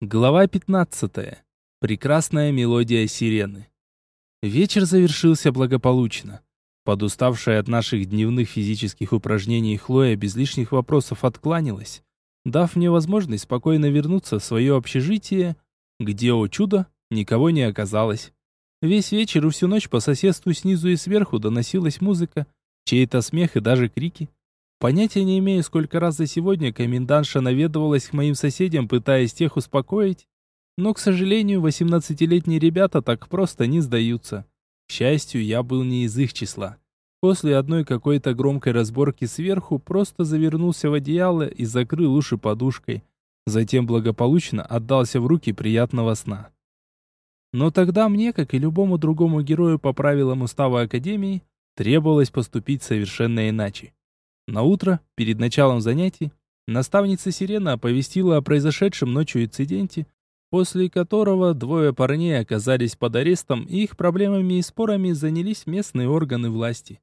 Глава 15. Прекрасная мелодия сирены. Вечер завершился благополучно. Подуставшая от наших дневных физических упражнений Хлоя без лишних вопросов откланялась, дав мне возможность спокойно вернуться в свое общежитие, где, о чудо, никого не оказалось. Весь вечер и всю ночь по соседству снизу и сверху доносилась музыка, чей-то смех и даже крики. Понятия не имею, сколько раз за сегодня комендантша наведывалась к моим соседям, пытаясь тех успокоить. Но, к сожалению, 18-летние ребята так просто не сдаются. К счастью, я был не из их числа. После одной какой-то громкой разборки сверху просто завернулся в одеяло и закрыл уши подушкой. Затем благополучно отдался в руки приятного сна. Но тогда мне, как и любому другому герою по правилам устава Академии, требовалось поступить совершенно иначе. На утро, перед началом занятий, наставница Сирена оповестила о произошедшем ночью инциденте, после которого двое парней оказались под арестом, и их проблемами и спорами занялись местные органы власти.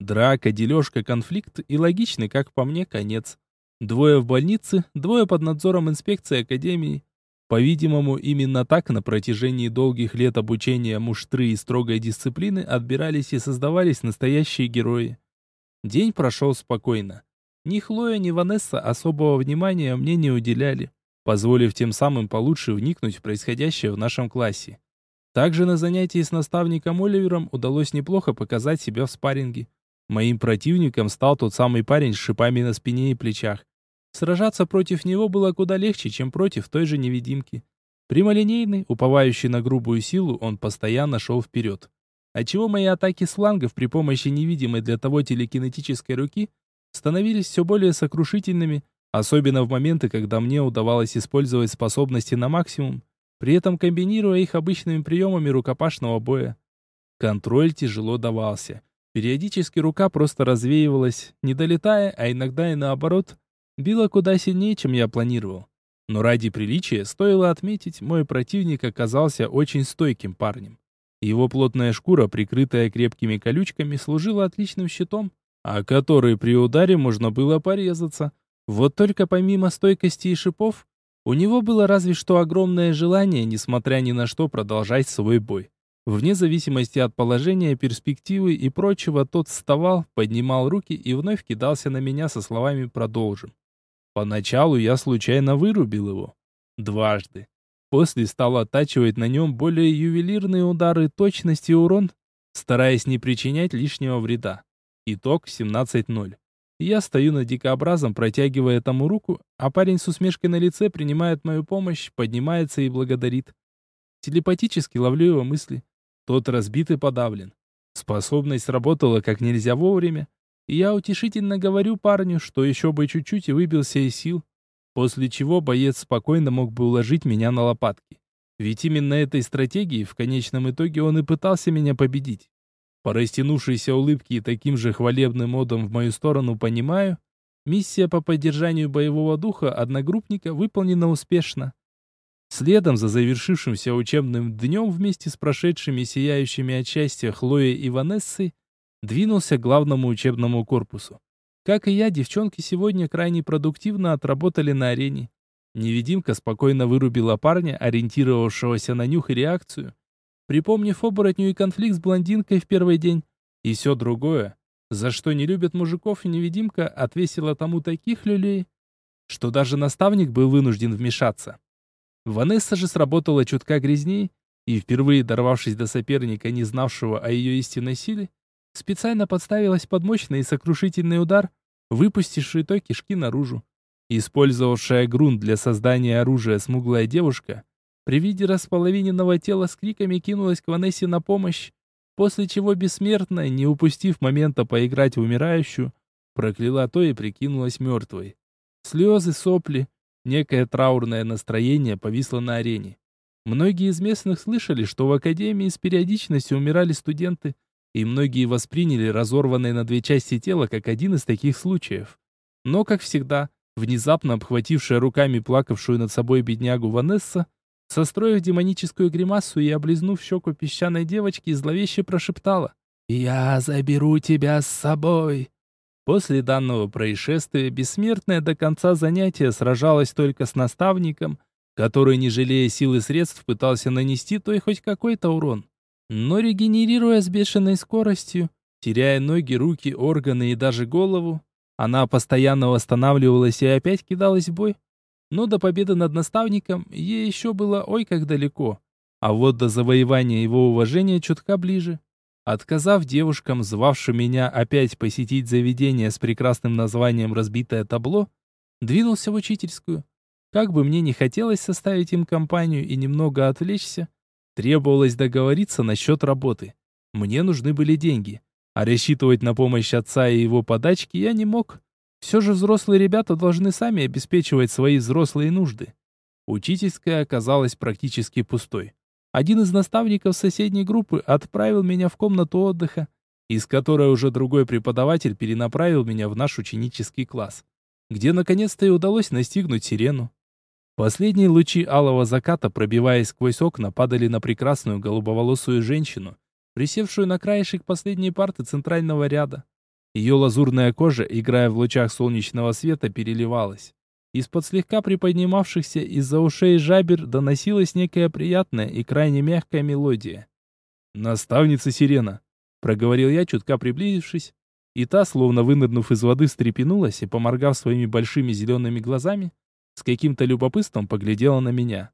Драка, дележка, конфликт и логичный, как по мне, конец. Двое в больнице, двое под надзором инспекции Академии. По-видимому, именно так на протяжении долгих лет обучения муштры и строгой дисциплины отбирались и создавались настоящие герои. День прошел спокойно. Ни Хлоя, ни Ванесса особого внимания мне не уделяли, позволив тем самым получше вникнуть в происходящее в нашем классе. Также на занятии с наставником Оливером удалось неплохо показать себя в спарринге. Моим противником стал тот самый парень с шипами на спине и плечах. Сражаться против него было куда легче, чем против той же невидимки. Прямолинейный, уповающий на грубую силу, он постоянно шел вперед отчего мои атаки с флангов при помощи невидимой для того телекинетической руки становились все более сокрушительными, особенно в моменты, когда мне удавалось использовать способности на максимум, при этом комбинируя их обычными приемами рукопашного боя. Контроль тяжело давался. Периодически рука просто развеивалась, не долетая, а иногда и наоборот, била куда сильнее, чем я планировал. Но ради приличия стоило отметить, мой противник оказался очень стойким парнем. Его плотная шкура, прикрытая крепкими колючками, служила отличным щитом, о который при ударе можно было порезаться. Вот только помимо стойкости и шипов, у него было разве что огромное желание, несмотря ни на что, продолжать свой бой. Вне зависимости от положения, перспективы и прочего, тот вставал, поднимал руки и вновь кидался на меня со словами «продолжим». Поначалу я случайно вырубил его. Дважды. После стал оттачивать на нем более ювелирные удары, точность и урон, стараясь не причинять лишнего вреда. Итог 17-0. Я стою над дикообразом, протягивая тому руку, а парень с усмешкой на лице принимает мою помощь, поднимается и благодарит. Телепатически ловлю его мысли. Тот разбит и подавлен. Способность сработала как нельзя вовремя, и я утешительно говорю парню, что еще бы чуть-чуть и выбился из сил, После чего боец спокойно мог бы уложить меня на лопатки. Ведь именно этой стратегией в конечном итоге он и пытался меня победить. По растянувшейся улыбке и таким же хвалебным модом в мою сторону понимаю, миссия по поддержанию боевого духа одногруппника выполнена успешно. Следом за завершившимся учебным днем вместе с прошедшими сияющими от счастья Хлоей и Ванессой двинулся к главному учебному корпусу. Как и я, девчонки сегодня крайне продуктивно отработали на арене. Невидимка спокойно вырубила парня, ориентировавшегося на нюх и реакцию, припомнив оборотню и конфликт с блондинкой в первый день. И все другое, за что не любят мужиков, невидимка отвесила тому таких люлей, что даже наставник был вынужден вмешаться. Ванесса же сработала чутка грязней, и впервые дорвавшись до соперника, не знавшего о ее истинной силе, специально подставилась под мощный и сокрушительный удар, выпустивший то кишки наружу. Использовавшая грунт для создания оружия смуглая девушка, при виде располовиненного тела с криками кинулась к Ванессе на помощь, после чего бессмертная, не упустив момента поиграть в умирающую, прокляла то и прикинулась мертвой. Слезы, сопли, некое траурное настроение повисло на арене. Многие из местных слышали, что в академии с периодичностью умирали студенты, и многие восприняли разорванное на две части тело как один из таких случаев. Но, как всегда, внезапно обхватившая руками плакавшую над собой беднягу Ванесса, состроив демоническую гримасу и облизнув щеку песчаной девочки, зловеще прошептала «Я заберу тебя с собой». После данного происшествия бессмертная до конца занятия сражалась только с наставником, который, не жалея сил и средств, пытался нанести той хоть какой-то урон. Но регенерируя с бешеной скоростью, теряя ноги, руки, органы и даже голову, она постоянно восстанавливалась и опять кидалась в бой. Но до победы над наставником ей еще было ой как далеко. А вот до завоевания его уважения чутка ближе. Отказав девушкам, звавшим меня опять посетить заведение с прекрасным названием «Разбитое табло», двинулся в учительскую. Как бы мне не хотелось составить им компанию и немного отвлечься, требовалось договориться насчет работы. Мне нужны были деньги, а рассчитывать на помощь отца и его подачки я не мог. Все же взрослые ребята должны сами обеспечивать свои взрослые нужды. Учительская оказалась практически пустой. Один из наставников соседней группы отправил меня в комнату отдыха, из которой уже другой преподаватель перенаправил меня в наш ученический класс, где наконец-то и удалось настигнуть сирену. Последние лучи алого заката, пробиваясь сквозь окна, падали на прекрасную голубоволосую женщину, присевшую на краешек последней парты центрального ряда. Ее лазурная кожа, играя в лучах солнечного света, переливалась. Из-под слегка приподнимавшихся из-за ушей жабер доносилась некая приятная и крайне мягкая мелодия. «Наставница Сирена», — проговорил я, чутка приблизившись, и та, словно вынырнув из воды, встрепенулась и, поморгав своими большими зелеными глазами, с каким-то любопытством поглядела на меня.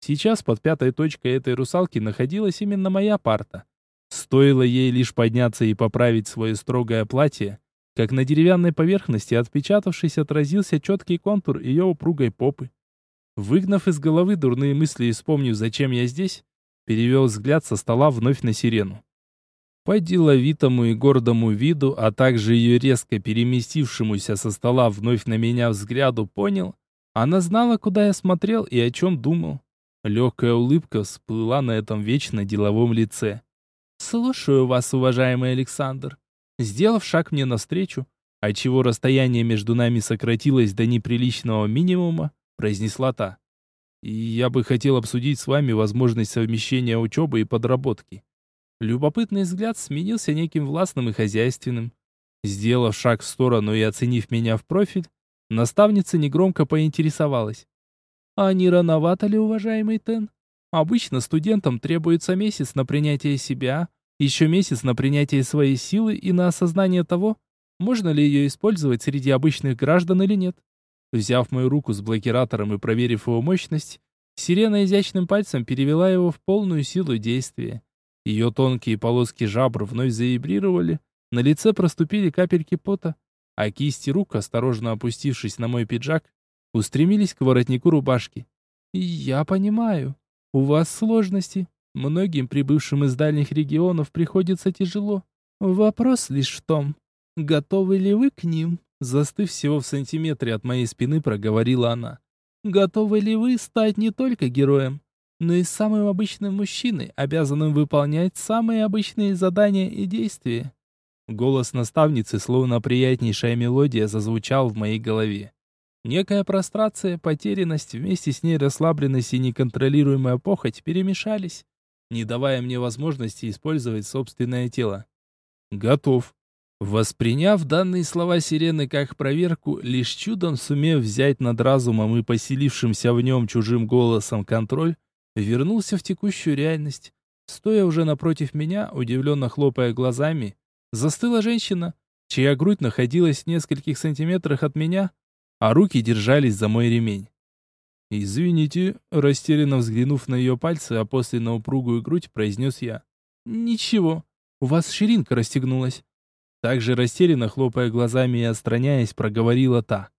Сейчас под пятой точкой этой русалки находилась именно моя парта. Стоило ей лишь подняться и поправить свое строгое платье, как на деревянной поверхности отпечатавшись отразился четкий контур ее упругой попы. Выгнав из головы дурные мысли и вспомнив, зачем я здесь, перевел взгляд со стола вновь на сирену. По деловитому и гордому виду, а также ее резко переместившемуся со стола вновь на меня взгляду, понял, она знала, куда я смотрел и о чем думал. Легкая улыбка всплыла на этом вечно деловом лице. «Слушаю вас, уважаемый Александр». Сделав шаг мне навстречу, отчего расстояние между нами сократилось до неприличного минимума, произнесла та. «И я бы хотел обсудить с вами возможность совмещения учебы и подработки». Любопытный взгляд сменился неким властным и хозяйственным. Сделав шаг в сторону и оценив меня в профиль, наставница негромко поинтересовалась. «А не рановато ли, уважаемый Тен?» Обычно студентам требуется месяц на принятие себя, еще месяц на принятие своей силы и на осознание того, можно ли ее использовать среди обычных граждан или нет. Взяв мою руку с блокиратором и проверив его мощность, сирена изящным пальцем перевела его в полную силу действия. Ее тонкие полоски жабр вновь завибрировали, на лице проступили капельки пота, а кисти рук, осторожно опустившись на мой пиджак, устремились к воротнику рубашки. «Я понимаю», у вас сложности. Многим прибывшим из дальних регионов приходится тяжело. Вопрос лишь в том, готовы ли вы к ним? Застыв всего в сантиметре от моей спины, проговорила она. Готовы ли вы стать не только героем, но и самым обычным мужчиной, обязанным выполнять самые обычные задания и действия? Голос наставницы, словно приятнейшая мелодия, зазвучал в моей голове. Некая прострация, потерянность, вместе с ней расслабленность и неконтролируемая похоть перемешались, не давая мне возможности использовать собственное тело. Готов. Восприняв данные слова сирены как проверку, лишь чудом сумев взять над разумом и поселившимся в нем чужим голосом контроль, вернулся в текущую реальность. Стоя уже напротив меня, удивленно хлопая глазами, застыла женщина, чья грудь находилась в нескольких сантиметрах от меня, а руки держались за мой ремень. «Извините», растерянно взглянув на ее пальцы, а после на упругую грудь, произнес я. «Ничего, у вас ширинка расстегнулась». Также растерянно, хлопая глазами и отстраняясь, проговорила та.